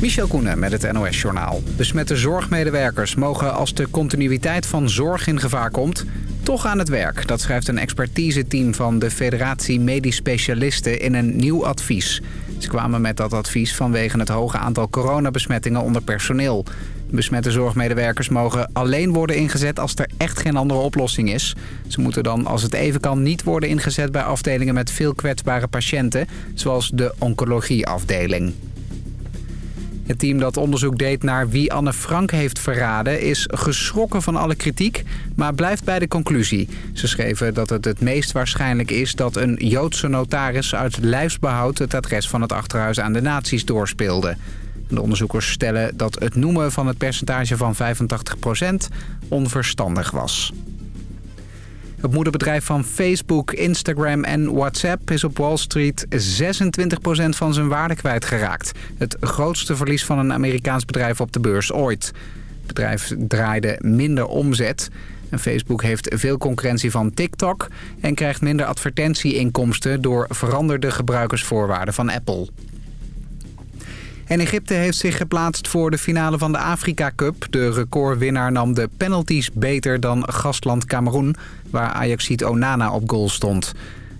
Michel Koenen met het NOS-journaal. Besmette zorgmedewerkers mogen als de continuïteit van zorg in gevaar komt... toch aan het werk. Dat schrijft een expertise-team van de Federatie Medisch Specialisten in een nieuw advies. Ze kwamen met dat advies vanwege het hoge aantal coronabesmettingen onder personeel. Besmette zorgmedewerkers mogen alleen worden ingezet als er echt geen andere oplossing is. Ze moeten dan als het even kan niet worden ingezet bij afdelingen met veel kwetsbare patiënten... zoals de oncologieafdeling. Het team dat onderzoek deed naar wie Anne Frank heeft verraden... is geschrokken van alle kritiek, maar blijft bij de conclusie. Ze schreven dat het het meest waarschijnlijk is... dat een Joodse notaris uit lijfsbehoud... het adres van het achterhuis aan de nazi's doorspeelde. De onderzoekers stellen dat het noemen van het percentage van 85% onverstandig was. Het moederbedrijf van Facebook, Instagram en WhatsApp is op Wall Street 26% van zijn waarde kwijtgeraakt. Het grootste verlies van een Amerikaans bedrijf op de beurs ooit. Het bedrijf draaide minder omzet. En Facebook heeft veel concurrentie van TikTok en krijgt minder advertentieinkomsten door veranderde gebruikersvoorwaarden van Apple. En Egypte heeft zich geplaatst voor de finale van de Afrika Cup. De recordwinnaar nam de penalties beter dan gastland Cameroen... waar Ajaxiet Onana op goal stond.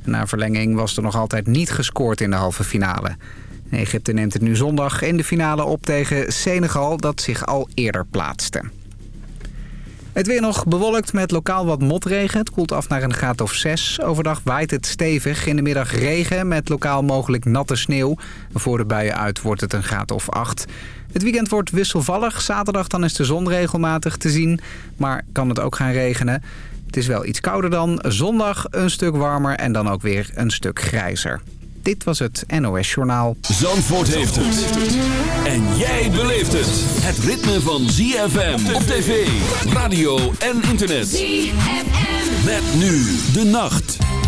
Na verlenging was er nog altijd niet gescoord in de halve finale. Egypte neemt het nu zondag in de finale op tegen Senegal... dat zich al eerder plaatste. Het weer nog bewolkt met lokaal wat motregen. Het koelt af naar een graad of 6. Overdag waait het stevig. In de middag regen met lokaal mogelijk natte sneeuw. Voor de buien uit wordt het een graad of 8. Het weekend wordt wisselvallig. Zaterdag dan is de zon regelmatig te zien. Maar kan het ook gaan regenen. Het is wel iets kouder dan. Zondag een stuk warmer en dan ook weer een stuk grijzer. Dit was het NOS Journaal. Zandvoort heeft het. En jij beleeft het. Het ritme van ZFM op tv, radio en internet. ZFM. Met nu de nacht.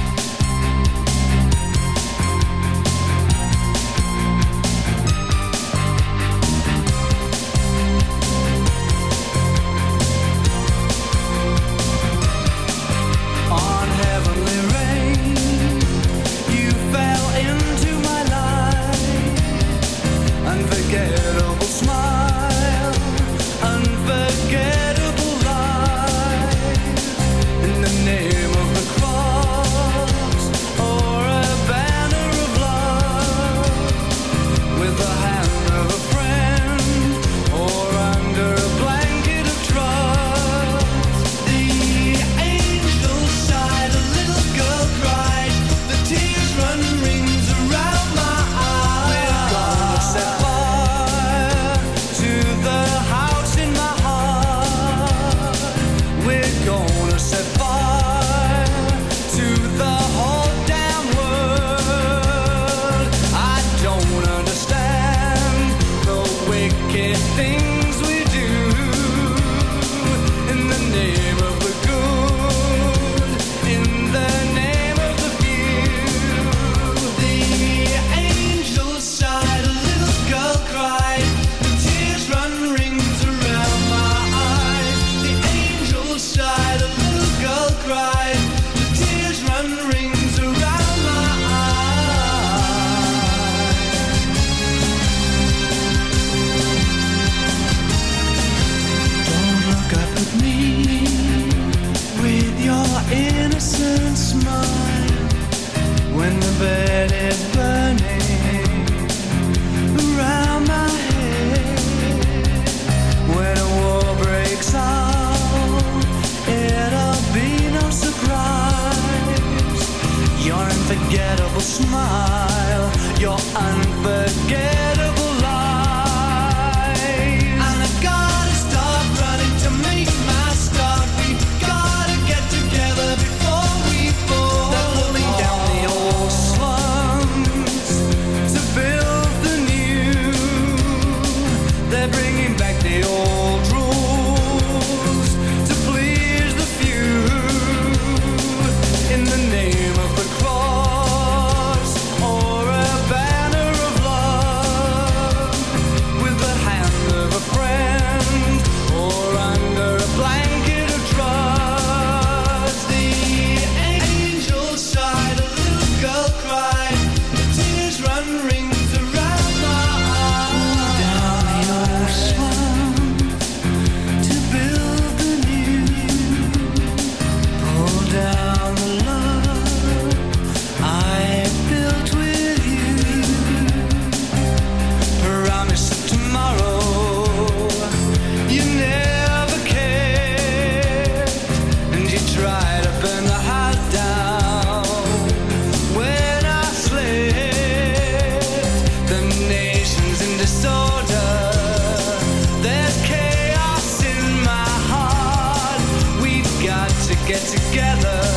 together.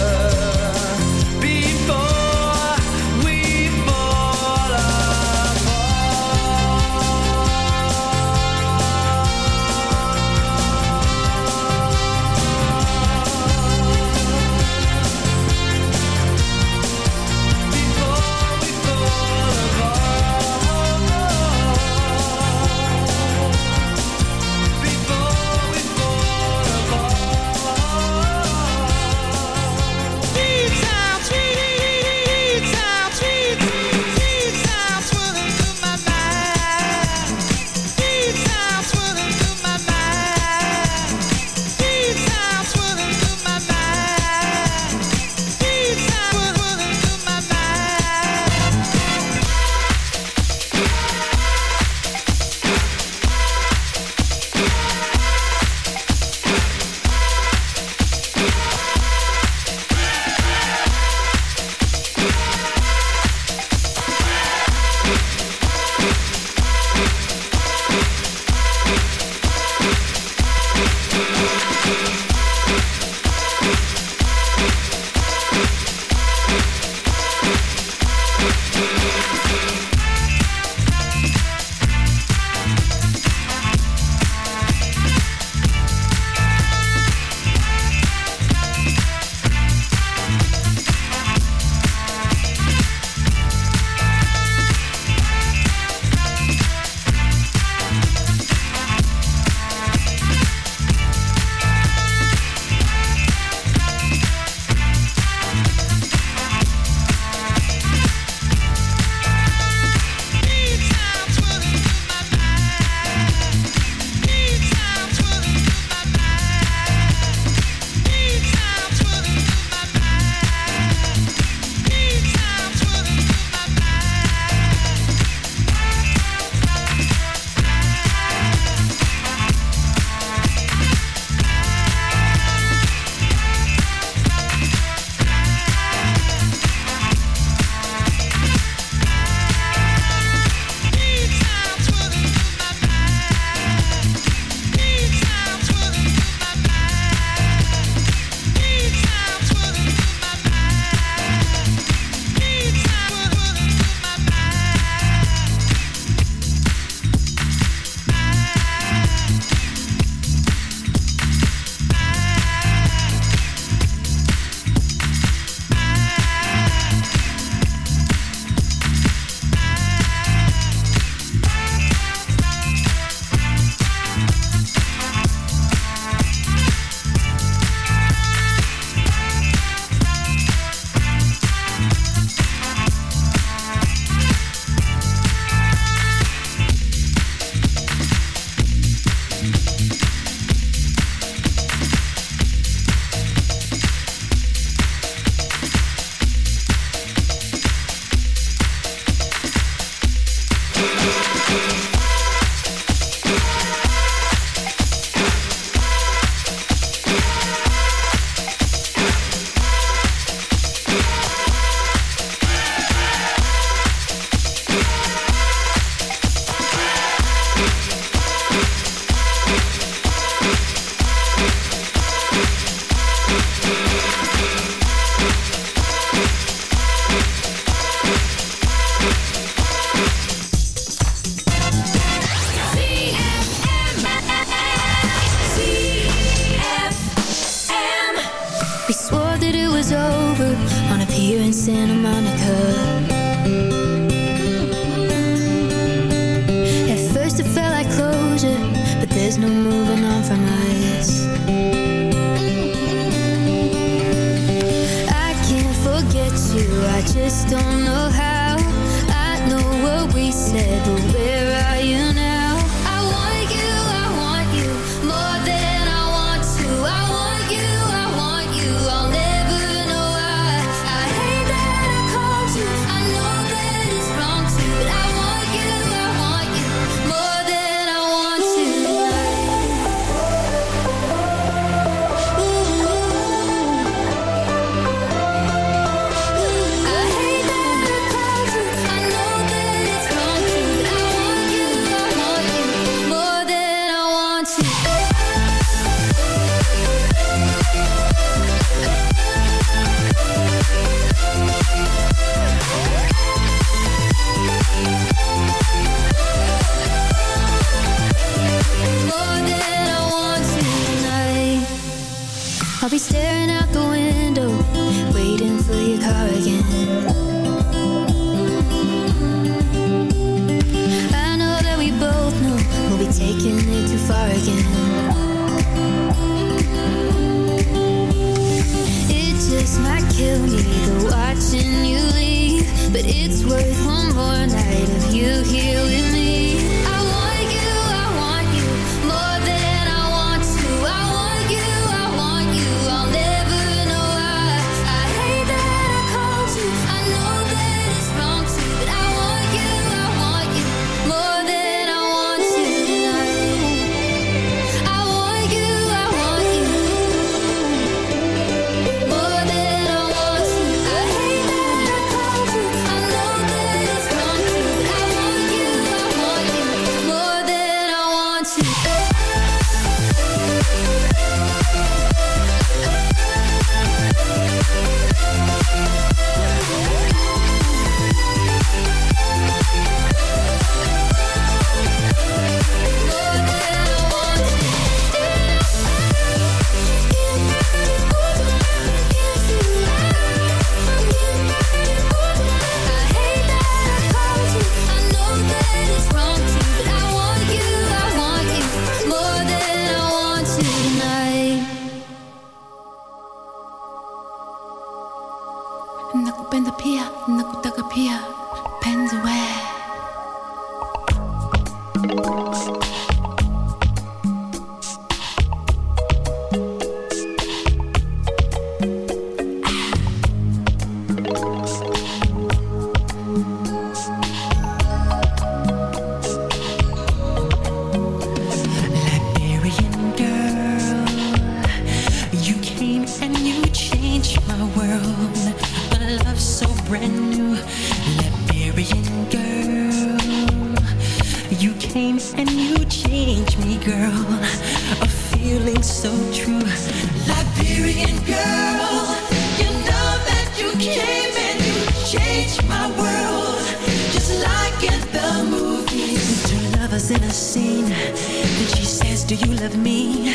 do you love me?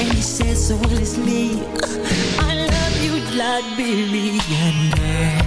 And he says so well it's me. I love you, God, Billy, and girl.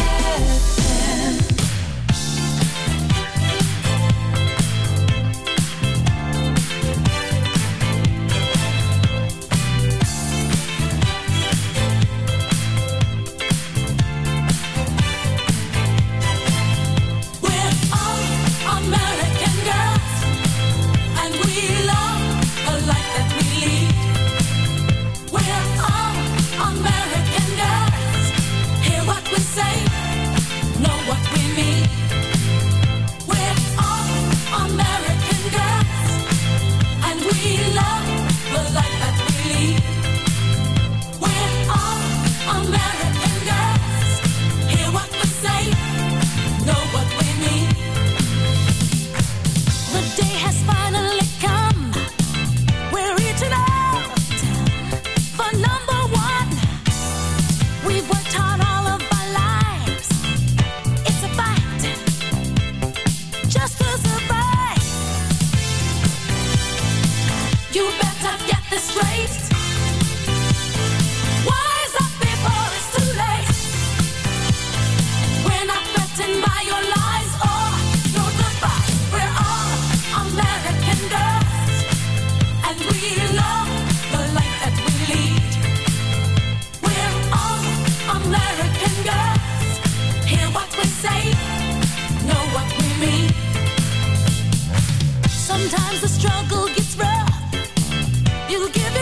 You give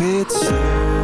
Lang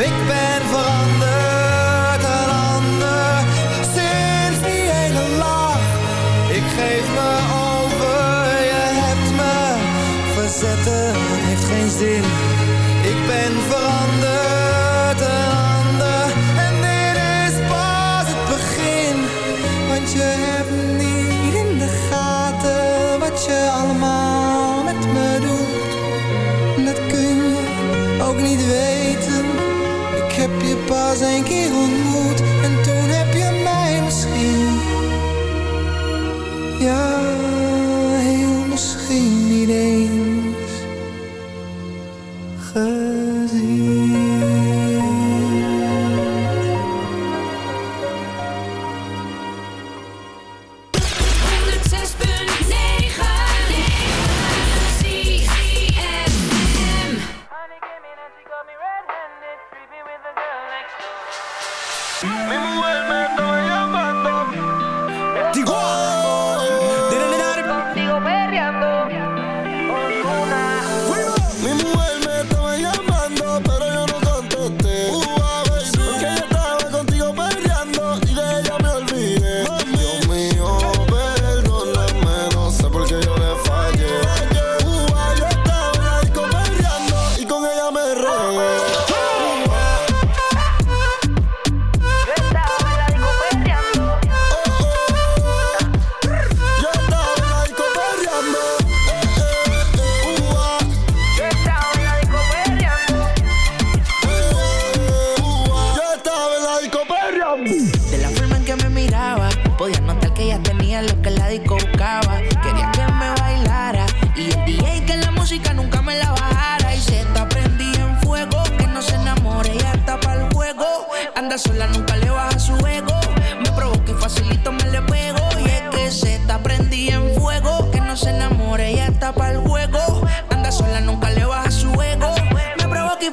Ik ben veranderd, een ander, sinds die ene lach. Ik geef me over, je hebt me verzetten, heeft geen zin. Ik ben veranderd,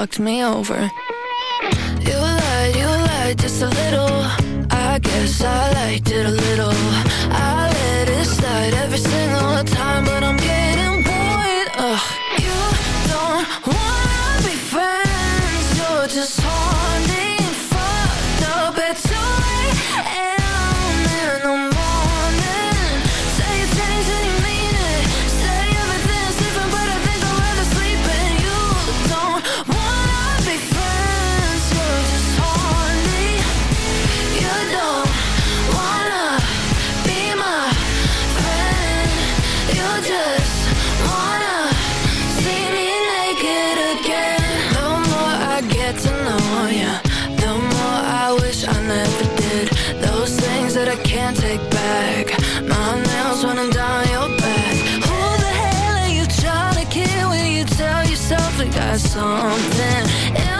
Fucked me over. I can't take back. My nails running down your back. Who the hell are you trying to kid When you tell yourself you got something